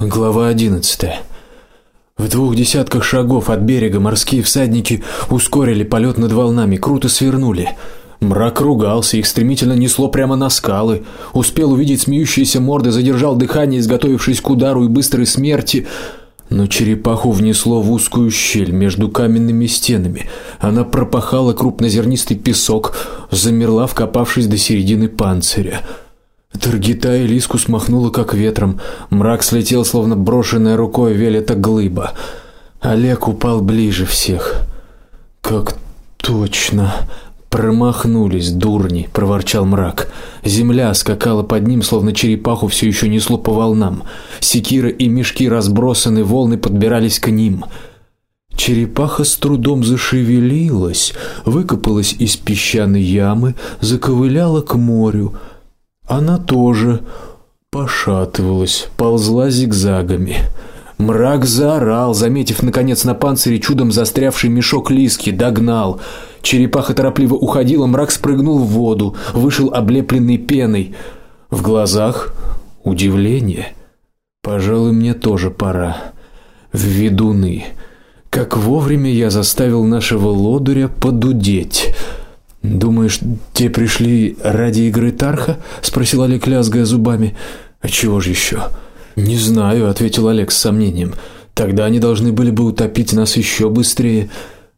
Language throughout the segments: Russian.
Глава одиннадцатая. В двух десятках шагов от берега морские всадники ускорили полет над волнами, круто свернули. Мрак ругался, их стремительно несло прямо на скалы. Успел увидеть смеющиеся морды, задержал дыхание, изготовившись к удару и быстрой смерти. Но черепаху внесло в узкую щель между каменными стенами. Она пропахала крупнозернистый песок, замерла, вкопавшись до середины панциря. Таргита и Лиску смахнуло как ветром. Мрак слетел, словно брошенная рукой велета глыба. Олег упал ближе всех. Как точно промахнулись, дурни, проворчал мрак. Земля скакала под ним, словно черепаху все еще несло по волнам. Секиры и мешки разбросаны, волны подбирались к ним. Черепаха с трудом зашевелилась, выкопалась из песчаной ямы, заковыляла к морю. Она тоже пошатывалась, ползла зигзагами. Мрак заорал, заметив наконец на панцире чудом застрявший мешок лиски, догнал. Черепаха торопливо уходила, мрак спрыгнул в воду, вышел облепленный пеной. В глазах удивление. Пожалуй, мне тоже пора. В ведуны. Как вовремя я заставил нашего лодыря подудеть. Думаешь, те пришли ради игры Тарха? спросил Олег, лязгая зубами. А чего же еще? Не знаю, ответил Олег с сомнением. Тогда они должны были бы утопить нас еще быстрее.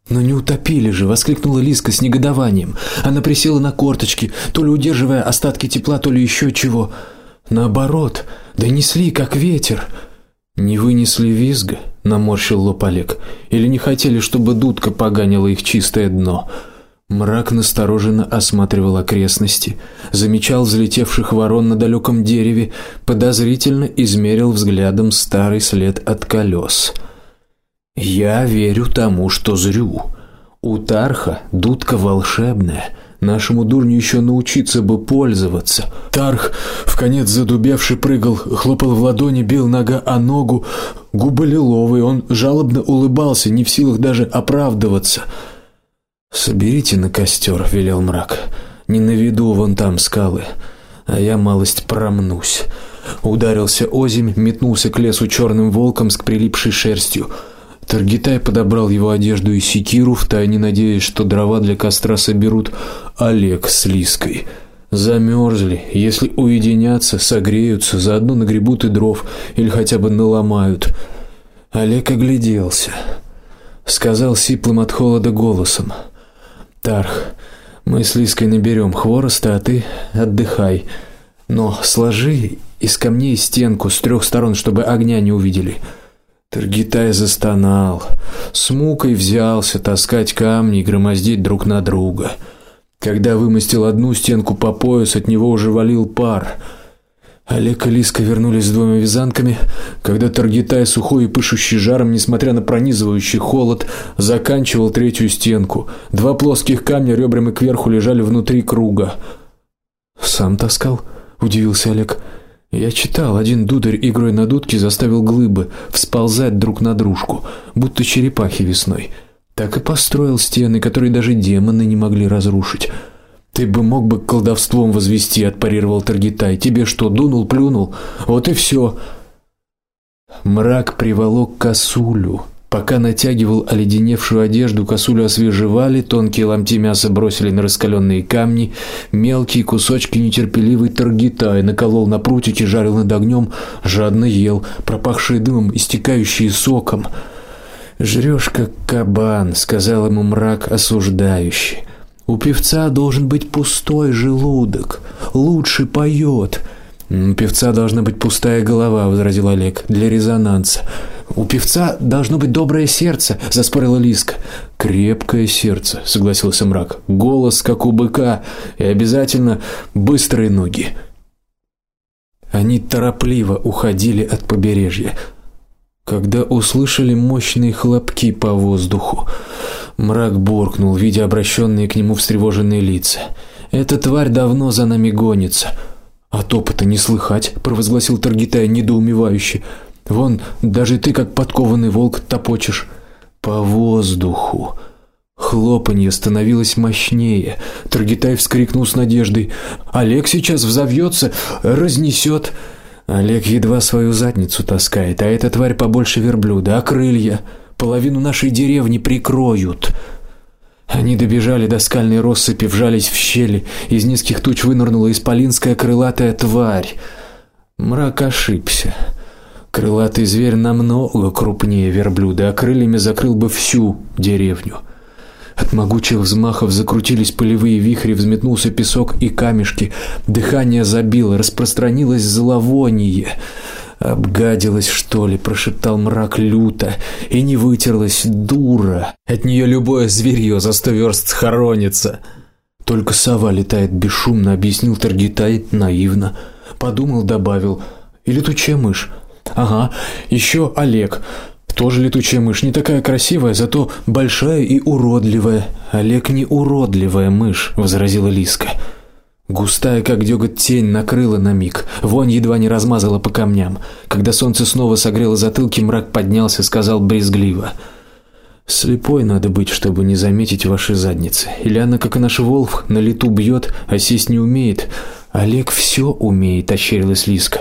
Но не утопили же, воскликнула Лиска с негодованием. Она присела на корточки, то ли удерживая остатки тепла, то ли еще чего. Наоборот, донесли как ветер. Не вынесли визга, наморщил лоб Олег. Или не хотели, чтобы дудка поганила их чистое дно? Мрак настороженно осматривал окрестности, замечал взлетевших ворон на далеком дереве, подозрительно измерил взглядом старый след от колес. Я верю тому, что зрю. У Тарха дудка волшебная. Нашему дурню еще научиться бы пользоваться. Тарх, в конец задубевший, прыгал, хлопал в ладони, бил нога о ногу, губы лиловые, он жалобно улыбался, не в силах даже оправдываться. Соберите на костер, велел мрак. Не на виду вон там скалы, а я малость промнусь. Ударился озимь, метнулся к лесу черным волком с прилипшей шерстью. Таргитай подобрал его одежду и секиру, втайне надеясь, что дрова для костра соберут Олег с Лиской. Замерзли, если уединятся, согреются, заодно нагребут и дров или хотя бы наломают. Олег огляделся, сказал сиплым от холода голосом: Тарх, мы с Лиской наберем хвороста, а ты отдыхай. Но сложи из камней стенку с трех сторон, чтобы огня не увидели. Таргитай застонал, с мукой взялся таскать камни и громоздить друг на друга. Когда вымостил одну стенку по пояс, от него уже валил пар. Олег и Лиска вернулись с двумя вязанками, когда Таргитай сухой и пышущий жаром, несмотря на пронизывающий холод, заканчивал третью стенку. Два плоских камня ребрами кверху лежали внутри круга. Сам таскал, удивился Олег. Я читал, один дударь игрой на дудке заставил глыбы всползать друг на дружку, будто черепахи весной. Так и построил стены, которые даже демоны не могли разрушить. Ты бы мог бы колдовством возвести, отпарировал Таргитай. Тебе что, дунул, плюнул? Вот и все. Мрак приволок косулю. Пока натягивал оледеневшую одежду, косулю освежевали, тонкие ломти мяса бросили на раскаленные камни, мелкие кусочки нетерпеливый Таргитай наколол на прутике, жарил над огнем, жадно ел, пропахшие дымом, истекающие соком. Жрешь как кабан, сказал ему мрак осуждающий. У певца должен быть пустой желудок, лучше поет. У певца должна быть пустая голова, возразил Олег, для резонанса. У певца должно быть доброе сердце, заспорила Лиска. Крепкое сердце, согласился мрак. Голос как у быка и обязательно быстрые ноги. Они торопливо уходили от побережья, когда услышали мощные хлопки по воздуху. Мрак буркнул, видя обращенные к нему встревоженные лица. Эта тварь давно за нами гонится. А топота не слыхать, провозгласил Таргитай недоумевающе. Вон, даже ты как подкованный волк топочешь по воздуху. Хлопанье становилось мощнее. Таргитай вскрикнул с надеждой: "Олег сейчас взовьется, разнесет!» Олег едва свою задницу таскает, а эта тварь побольше верблюда, а крылья половину нашей деревни прикроют. Они добежали до скальной россыпи, вжались в щели. Из низких туч вынырнула исполинская крылатая тварь. Мрак ошибся. Крылатый зверь намного крупнее верблюда, а крыльями закрыл бы всю деревню. От могучих взмахов закрутились полевые вихри, взметнулся песок и камешки. Дыхание забило, распространилось зловоние. Обгадилась, что ли, прошептал мрак люто, и не вытерлась дура. От нее любое зверье за сто верст хоронится. Только сова летает бесшумно, объяснил Таргитай наивно. Подумал, добавил: "И летучая мышь. Ага, еще Олег. Тоже летучая мышь, не такая красивая, зато большая и уродливая. Олег не уродливая мышь, возразила Лиска. Густая, как дёготь тень, накрыла на миг. Вонь едва не размазала по камням. Когда солнце снова согрело затылки, мрак поднялся, сказал брезгливо: Слепой надо быть, чтобы не заметить ваши задницы. Или она, как и наш волк, на лету бьет, а сесть не умеет. Олег все умеет, ощерилась Лиска.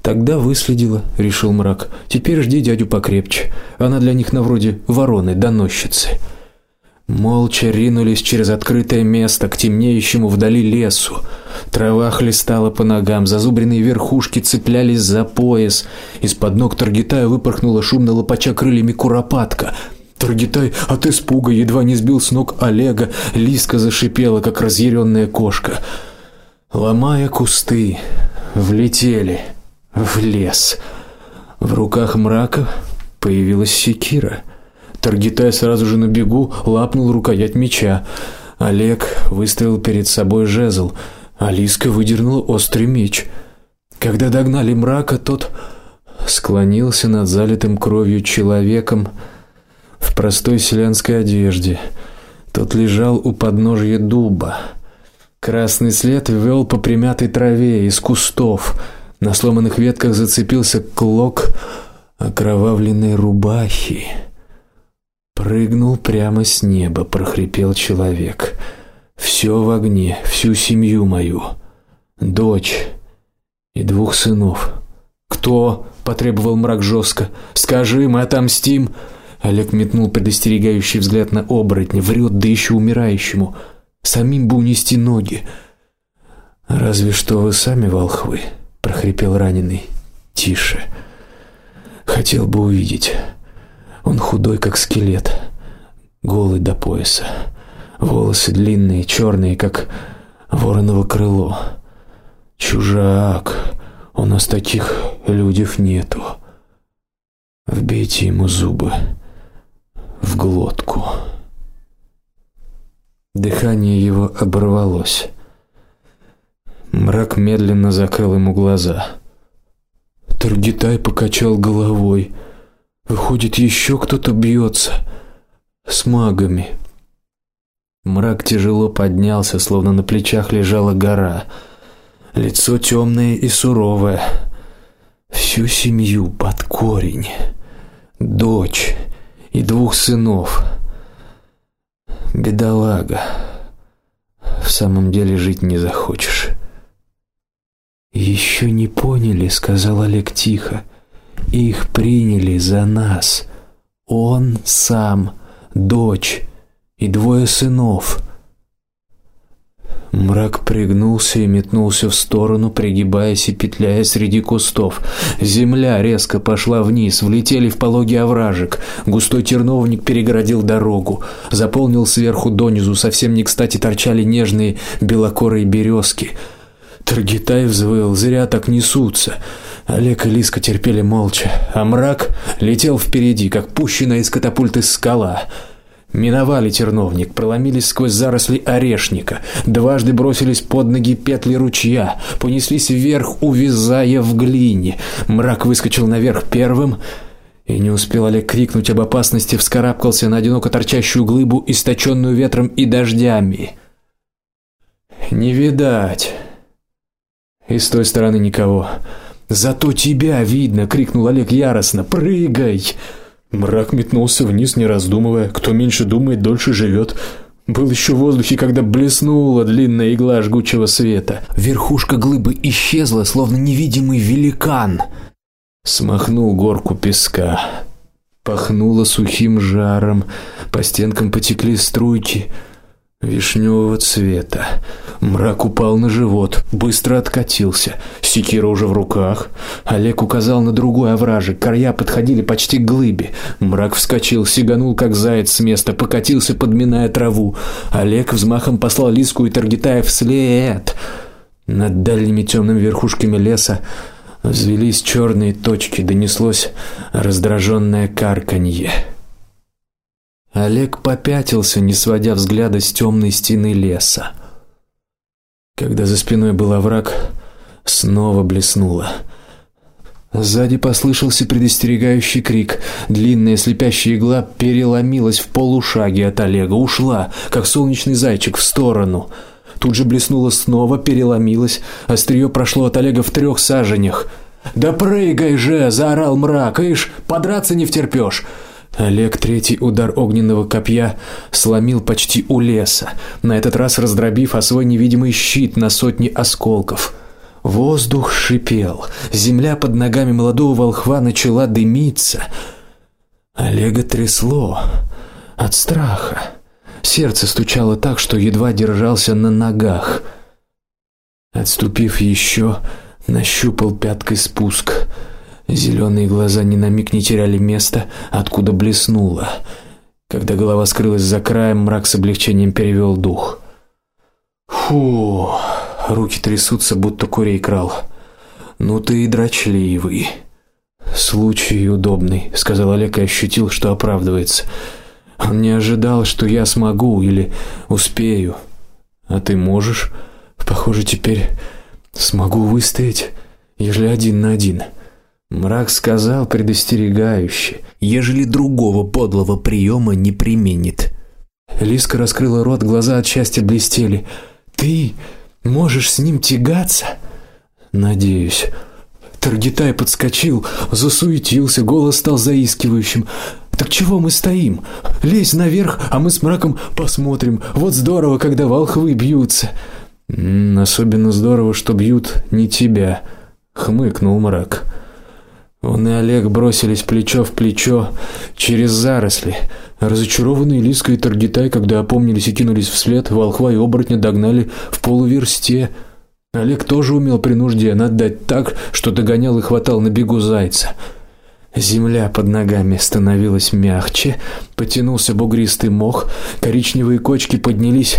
Тогда выследила, решил мрак. Теперь жди дядю покрепче. Она для них на вроде вороны, доносчицы. Молча ринулись через открытое место к темнеющему вдали лесу. Трава хлестала по ногам, зазубренные верхушки цеплялись за пояс. Из-под ног Таргитая выпорхнула шумно лопача крыльями куропатка. Таргитай от испуга едва не сбил с ног Олега, Лиска зашипела, как разъяренная кошка ломая кусты, влетели в лес. В руках мрака появилась секира. Таргитай сразу же на бегу лапнул рукоять меча. Олег выставил перед собой жезл, Алиска выдернула острый меч. Когда догнали мрака, тот склонился над залитым кровью человеком в простой селянской одежде. Тот лежал у подножия дуба. Красный след вел по примятой траве из кустов. На сломанных ветках зацепился клок окровавленной рубахи. Прыгнул прямо с неба, прохрипел человек. Все в огне, всю семью мою, дочь и двух сынов. Кто? потребовал мрак жестко. Скажи, мы отомстим. Олег метнул предостерегающий взгляд на оборотня, врет, да еще умирающему. Самим бы унести ноги. Разве что вы сами волхвы, прохрипел раненый. Тише. Хотел бы увидеть. Он худой как скелет, голый до пояса. Волосы длинные, черные, как вороново крыло. Чужак. У нас таких людев нету. Вбейте ему зубы в глотку. Дыхание его оборвалось. Мрак медленно закрыл ему глаза. Таргитай покачал головой. Выходит, еще кто-то бьется с магами. Мрак тяжело поднялся, словно на плечах лежала гора. Лицо темное и суровое. Всю семью под корень. Дочь и двух сынов. Бедолага. В самом деле жить не захочешь. Еще не поняли, сказал Олег тихо. Их приняли за нас. Он сам, дочь и двое сынов. Мрак пригнулся и метнулся в сторону, пригибаясь и петляя среди кустов. Земля резко пошла вниз, влетели в пологий овражек. Густой терновник перегородил дорогу, заполнил сверху донизу, совсем не кстати торчали нежные белокорые березки. Таргитай взвыл, зря так несутся. Олег и Лиска терпели молча, а мрак летел впереди, как пущенная из катапульты скала. Миновали терновник, проломились сквозь заросли орешника, дважды бросились под ноги петли ручья, понеслись вверх, увязая в глине. Мрак выскочил наверх первым, и не успел Олег крикнуть об опасности, вскарабкался на одиноко торчащую глыбу, источенную ветром и дождями. Не видать. И с той стороны никого. Зато тебя видно, крикнул Олег яростно. Прыгай! Мрак метнулся вниз, не раздумывая. Кто меньше думает, дольше живет. Был еще в воздухе, когда блеснула длинная игла жгучего света. Верхушка глыбы исчезла, словно невидимый великан. Смахнул горку песка. Пахнуло сухим жаром, по стенкам потекли струйки вишневого цвета. Мрак упал на живот, быстро откатился. Секира уже в руках. Олег указал на другой овражек. Края подходили почти к глыбе. Мрак вскочил, сиганул как заяц с места, покатился, подминая траву. Олег взмахом послал Лиску и Таргитая вслед. Над дальними темными верхушками леса взвились черные точки, донеслось раздраженное карканье. Олег попятился, не сводя взгляда с темной стены леса. Когда за спиной был овраг, снова блеснуло. Сзади послышался предостерегающий крик. Длинная слепящая игла переломилась в полушаге от Олега, ушла, как солнечный зайчик в сторону. Тут же блеснула снова, переломилась, острие прошло от Олега в трех саженях. "Да прыгай же!" заорал мрак. "Ишь, подраться не втерпёшь!" Олег третий удар огненного копья сломил почти у леса, на этот раз раздробив о свой невидимый щит на сотни осколков. Воздух шипел, земля под ногами молодого волхва начала дымиться. Олега трясло от страха. Сердце стучало так, что едва держался на ногах. Отступив еще, нащупал пяткой спуск. Зеленые глаза ни на миг не теряли места, откуда блеснуло. Когда голова скрылась за краем, мрак с облегчением перевел дух. Фу, руки трясутся, будто курей крал. Ну ты и дрочливый. Случай удобный, сказал Олег и ощутил, что оправдывается. Он не ожидал, что я смогу или успею. А ты можешь? Похоже, теперь смогу выстоять, ежели один на один. Мрак сказал предостерегающе: "Ежели другого подлого приема не применит". Лиска раскрыла рот, глаза от счастья блестели. "Ты можешь с ним тягаться?" "Надеюсь". Таргитай подскочил, засуетился, голос стал заискивающим. Так чего мы стоим? Лезь наверх, а мы с мраком посмотрим. Вот здорово, когда волхвы бьются. особенно здорово, что бьют не тебя, хмыкнул мрак. Он и Олег бросились плечо в плечо через заросли. Разочарованные Лиска и Таргитай, когда опомнились и кинулись вслед, волхва и оборотня догнали в полуверсте. Олег тоже умел при нужде наддать так, что догонял и хватал на бегу зайца. Земля под ногами становилась мягче, потянулся бугристый мох, коричневые кочки поднялись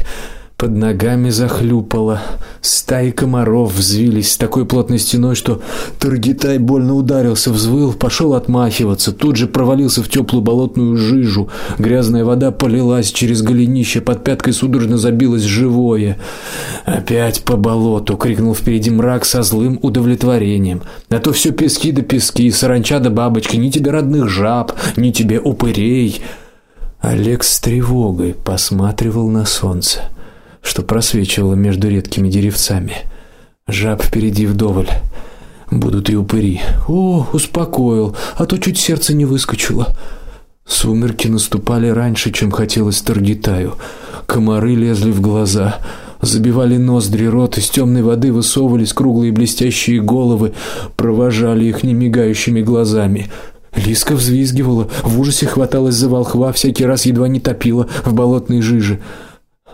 под ногами захлюпало, стаи комаров взвились с такой плотной стеной, что Таргитай больно ударился, взвыл, пошел отмахиваться, тут же провалился в теплую болотную жижу. Грязная вода полилась через голенище, под пяткой судорожно забилось живое. Опять по болоту, крикнул впереди мрак со злым удовлетворением. А то все пески да пески, саранча да бабочки, ни тебе родных жаб, ни тебе упырей. Олег с тревогой посматривал на солнце что просвечивало между редкими деревцами. Жаб впереди вдоволь. Будут и упыри. О, успокоил, а то чуть сердце не выскочило. Сумерки наступали раньше, чем хотелось Таргитаю. Комары лезли в глаза, забивали ноздри, рот, из темной воды высовывались круглые блестящие головы, провожали их немигающими глазами. Лиска взвизгивала, в ужасе хваталась за волхва, всякий раз едва не топила в болотной жиже.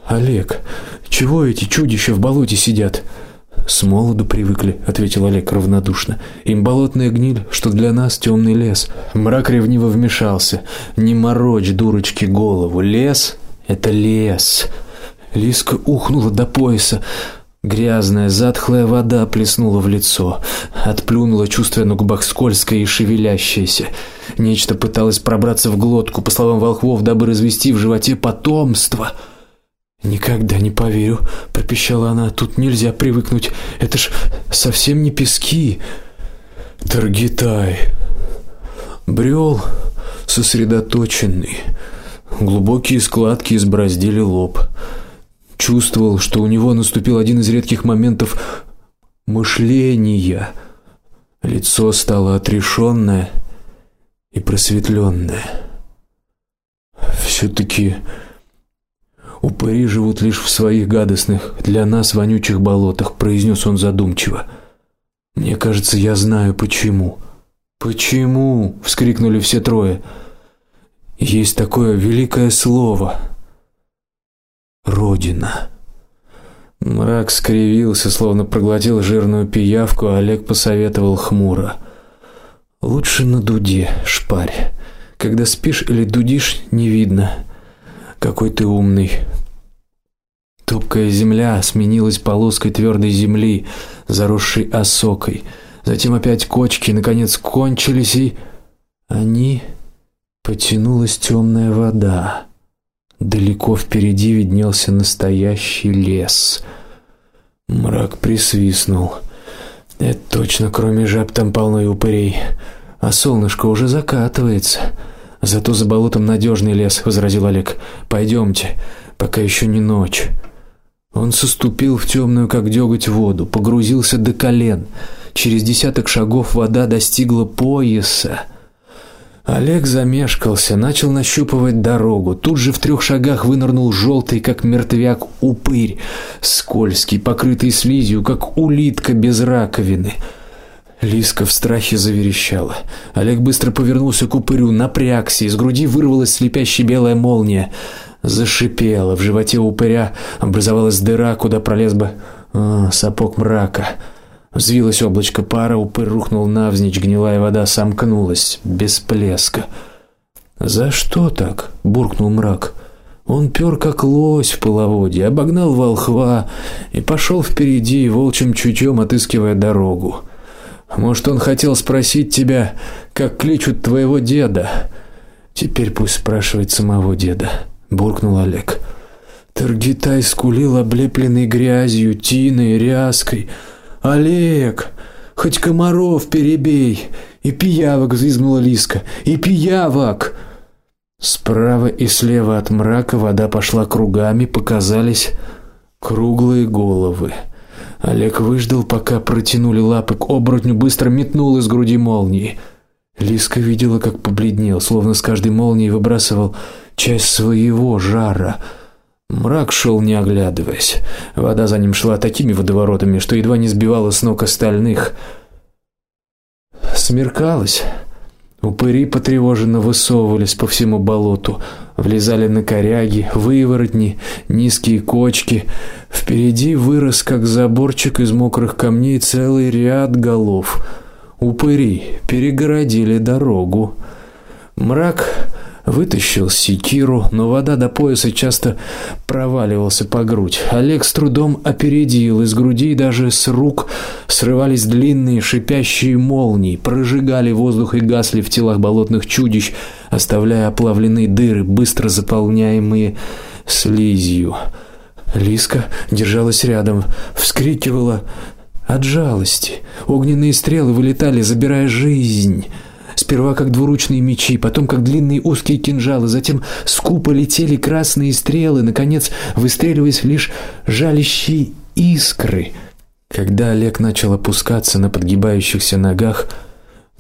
Олег, чего эти чудища в болоте сидят? С молоду привыкли, ответил Олег равнодушно. Им болотная гниль, что для нас темный лес. Мрак ревниво вмешался. Не морочь дурочки голову. Лес это лес. Лиска ухнула до пояса. Грязная, затхлая вода плеснула в лицо, отплюнула, чувствуя на губах скользкое и шевелящееся. Нечто пыталось пробраться в глотку, по словам волхвов, дабы развести в животе потомство. Никогда не поверю, пропищала она. Тут нельзя привыкнуть. Это ж совсем не пески. Таргитай. Брел сосредоточенный. Глубокие складки избороздили лоб. Чувствовал, что у него наступил один из редких моментов мышления. Лицо стало отрешенное и просветленное. все таки Упыри живут лишь в своих гадостных для нас вонючих болотах, произнес он задумчиво. Мне кажется, я знаю почему. Почему? вскрикнули все трое. Есть такое великое слово родина. Мрак скривился, словно проглотил жирную пиявку, а Олег посоветовал хмуро: "Лучше на дуде, шпарь. Когда спишь или дудишь, не видно, какой ты умный". Топкая земля сменилась полоской твердой земли, заросшей осокой. Затем опять кочки, наконец кончились и они потянулась темная вода. Далеко впереди виднелся настоящий лес. Мрак присвистнул. Это точно, кроме жаб там полно и упырей. А солнышко уже закатывается. Зато за болотом надежный лес, возразил Олег. Пойдемте, пока еще не ночь. Он соступил в темную, как дёготь, воду, погрузился до колен. Через десяток шагов вода достигла пояса. Олег замешкался, начал нащупывать дорогу. Тут же в трех шагах вынырнул желтый, как мертвяк, упырь, скользкий, покрытый слизью, как улитка без раковины. Лиска в страхе заверещала. Олег быстро повернулся к упырю, напрягся, из груди вырвалась слепящая белая молния. Зашипела, в животе упыря образовалась дыра, куда пролез бы а, сапог мрака. Взвилось облачко пара, упырь рухнул навзничь, гнилая вода сомкнулась без плеска. "За что так?" буркнул мрак. Он пёр как лось в половодье, обогнал волхва и пошел впереди, волчьим чутьем отыскивая дорогу. Может, он хотел спросить тебя, как кличут твоего деда? Теперь пусть спрашивает самого деда, буркнул Олег. Таргитай скулил облепленный грязью, тиной, ряской. Олег, хоть комаров перебей, и пиявок взвизгнула Лиска. И пиявок. Справа и слева от мрака вода пошла кругами, показались круглые головы. Олег выждал, пока протянули лапы к оборотню, быстро метнул из груди молнии. Лиска видела, как побледнел, словно с каждой молнией выбрасывал часть своего жара. Мрак шел не оглядываясь. Вода за ним шла такими водоворотами, что едва не сбивала с ног остальных. Смеркалось. Упыри потревоженно высовывались по всему болоту, влезали на коряги, выворотни, низкие кочки. Впереди вырос как заборчик из мокрых камней целый ряд голов. Упыри перегородили дорогу. Мрак Вытащил секиру, но вода до пояса часто проваливался по грудь. Олег с трудом опередил, из груди и даже с рук срывались длинные шипящие молнии, прожигали воздух и гасли в телах болотных чудищ, оставляя оплавленные дыры, быстро заполняемые слизью. Лиска держалась рядом, вскрикивала от жалости. Огненные стрелы вылетали, забирая жизнь. Сперва как двуручные мечи, потом как длинные узкие кинжалы, затем скупо летели красные стрелы, наконец выстреливаясь лишь жалящие искры. Когда Олег начал опускаться на подгибающихся ногах,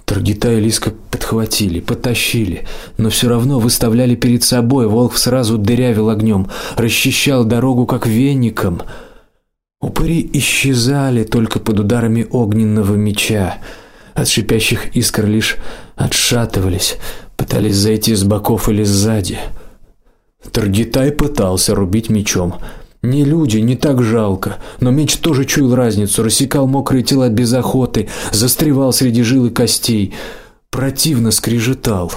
Таргита и Лиска подхватили, потащили, но все равно выставляли перед собой. Волк сразу дырявил огнем, расчищал дорогу как веником. Упыри исчезали только под ударами огненного меча. От шипящих искр лишь отшатывались, пытались зайти с боков или сзади. Таргитай пытался рубить мечом. Не люди, не так жалко, но меч тоже чуял разницу, рассекал мокрые тела без охоты, застревал среди жил и костей, противно скрежетал.